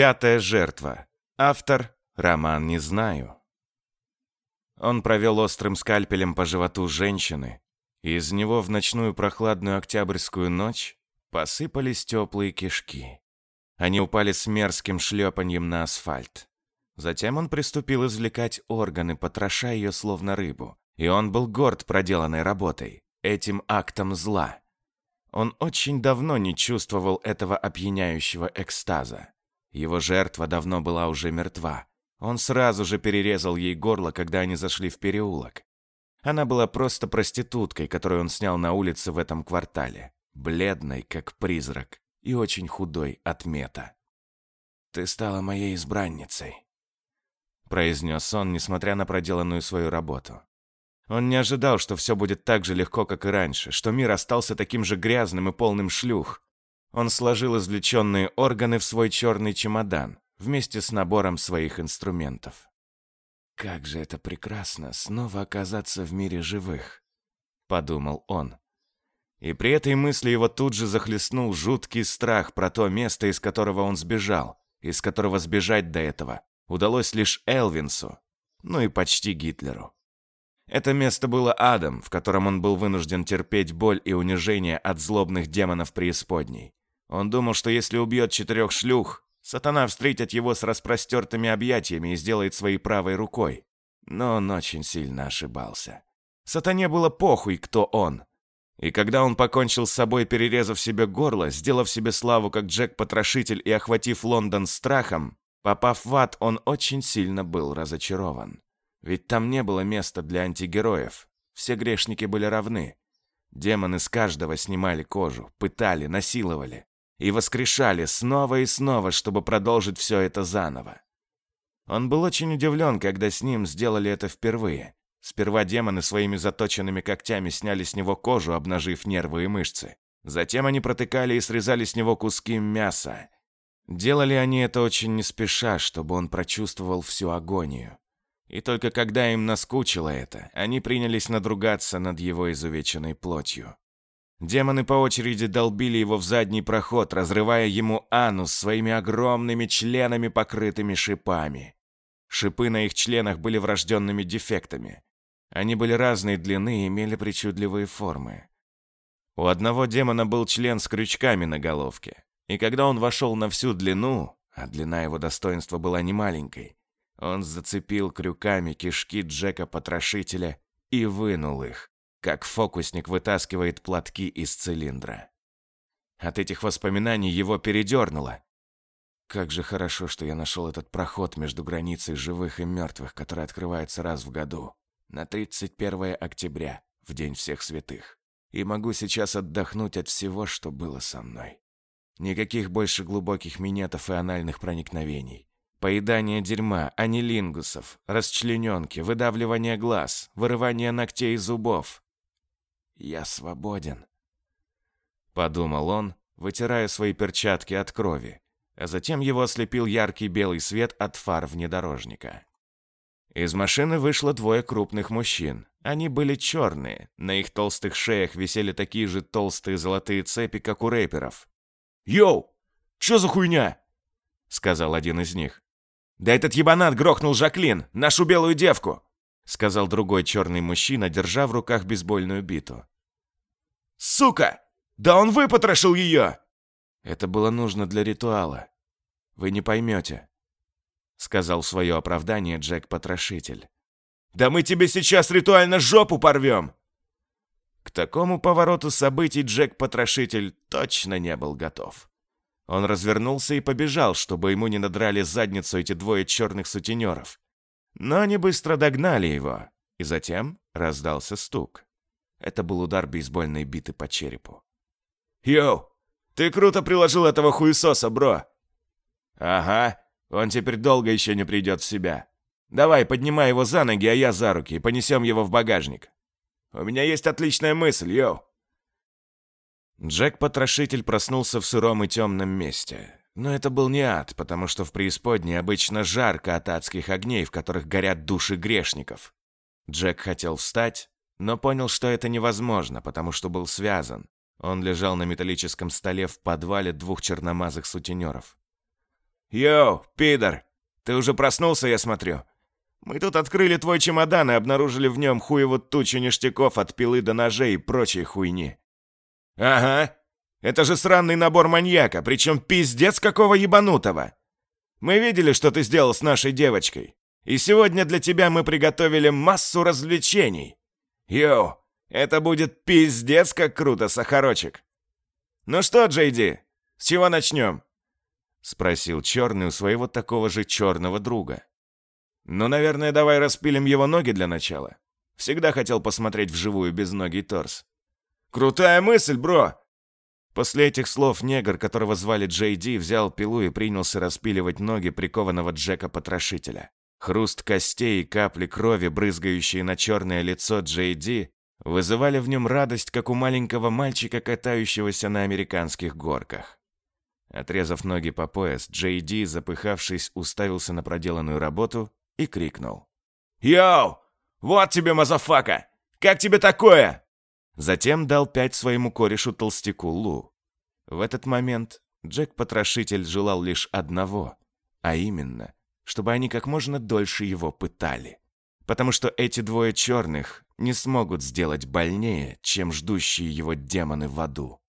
Пятая жертва. Автор Роман не знаю. Он провел острым скальпелем по животу женщины, и из него в ночную прохладную октябрьскую ночь посыпались теплые кишки. Они упали с мерзким шлепаньем на асфальт. Затем он приступил извлекать органы, потроша ее словно рыбу. И он был горд проделанной работой, этим актом зла. Он очень давно не чувствовал этого опьяняющего экстаза. Его жертва давно была уже мертва. Он сразу же перерезал ей горло, когда они зашли в переулок. Она была просто проституткой, которую он снял на улице в этом квартале. Бледной, как призрак, и очень худой от мета. «Ты стала моей избранницей», — произнес он, несмотря на проделанную свою работу. Он не ожидал, что все будет так же легко, как и раньше, что мир остался таким же грязным и полным шлюх. Он сложил извлеченные органы в свой черный чемодан, вместе с набором своих инструментов. «Как же это прекрасно снова оказаться в мире живых», — подумал он. И при этой мысли его тут же захлестнул жуткий страх про то место, из которого он сбежал, из которого сбежать до этого удалось лишь Элвинсу, ну и почти Гитлеру. Это место было адом, в котором он был вынужден терпеть боль и унижение от злобных демонов преисподней. Он думал, что если убьет четырех шлюх, Сатана встретит его с распростертыми объятиями и сделает своей правой рукой. Но он очень сильно ошибался. Сатане было похуй, кто он. И когда он покончил с собой, перерезав себе горло, сделав себе славу как Джек-потрошитель и охватив Лондон страхом, попав в ад, он очень сильно был разочарован. Ведь там не было места для антигероев. Все грешники были равны. Демоны с каждого снимали кожу, пытали, насиловали и воскрешали снова и снова, чтобы продолжить все это заново. Он был очень удивлен, когда с ним сделали это впервые. Сперва демоны своими заточенными когтями сняли с него кожу, обнажив нервы и мышцы. Затем они протыкали и срезали с него куски мяса. Делали они это очень не спеша, чтобы он прочувствовал всю агонию. И только когда им наскучило это, они принялись надругаться над его изувеченной плотью. Демоны по очереди долбили его в задний проход, разрывая ему анус своими огромными членами, покрытыми шипами. Шипы на их членах были врожденными дефектами. Они были разной длины и имели причудливые формы. У одного демона был член с крючками на головке, и когда он вошел на всю длину, а длина его достоинства была немаленькой, он зацепил крюками кишки Джека-потрошителя и вынул их как фокусник вытаскивает платки из цилиндра. От этих воспоминаний его передернуло. Как же хорошо, что я нашел этот проход между границей живых и мертвых, который открывается раз в году, на 31 октября, в День всех святых. И могу сейчас отдохнуть от всего, что было со мной. Никаких больше глубоких минетов и анальных проникновений. Поедание дерьма, анилингусов, расчлененки, выдавливание глаз, вырывание ногтей и зубов, я свободен. Подумал он, вытирая свои перчатки от крови, а затем его ослепил яркий белый свет от фар внедорожника. Из машины вышло двое крупных мужчин. Они были черные, на их толстых шеях висели такие же толстые золотые цепи, как у рэперов. «Йоу! Чё за хуйня?» — сказал один из них. «Да этот ебанат грохнул Жаклин, нашу белую девку!» — сказал другой черный мужчина, держа в руках бейсбольную биту. Сука! Да он выпотрошил ее!» «Это было нужно для ритуала. Вы не поймете», — сказал свое оправдание Джек-потрошитель. «Да мы тебе сейчас ритуально жопу порвем!» К такому повороту событий Джек-потрошитель точно не был готов. Он развернулся и побежал, чтобы ему не надрали задницу эти двое черных сутенеров. Но они быстро догнали его, и затем раздался стук. Это был удар бейсбольной биты по черепу. «Йоу, ты круто приложил этого хуесоса, бро!» «Ага, он теперь долго еще не придет в себя. Давай, поднимай его за ноги, а я за руки, и понесем его в багажник. У меня есть отличная мысль, йоу!» Джек-потрошитель проснулся в сыром и темном месте. Но это был не ад, потому что в преисподней обычно жарко от адских огней, в которых горят души грешников. Джек хотел встать, но понял, что это невозможно, потому что был связан. Он лежал на металлическом столе в подвале двух черномазых сутенеров. «Йоу, пидор, ты уже проснулся, я смотрю? Мы тут открыли твой чемодан и обнаружили в нем хуеву тучу ништяков от пилы до ножей и прочей хуйни». «Ага, это же сраный набор маньяка, причем пиздец какого ебанутого. Мы видели, что ты сделал с нашей девочкой, и сегодня для тебя мы приготовили массу развлечений. Йоу, это будет пиздец как круто, Сахарочек. Ну что, Джейди, с чего начнем?» Спросил Черный у своего такого же черного друга. «Ну, наверное, давай распилим его ноги для начала. Всегда хотел посмотреть вживую безногий торс». «Крутая мысль, бро!» После этих слов негр, которого звали Джей Ди, взял пилу и принялся распиливать ноги прикованного Джека-потрошителя. Хруст костей и капли крови, брызгающие на черное лицо Джей Ди, вызывали в нем радость, как у маленького мальчика, катающегося на американских горках. Отрезав ноги по пояс, Джей Ди, запыхавшись, уставился на проделанную работу и крикнул. «Yo! Вот тебе, motherfucker! Как тебе такое?» Затем дал пять своему корешу-толстяку Лу. В этот момент Джек-потрошитель желал лишь одного, а именно, чтобы они как можно дольше его пытали. Потому что эти двое черных не смогут сделать больнее, чем ждущие его демоны в аду.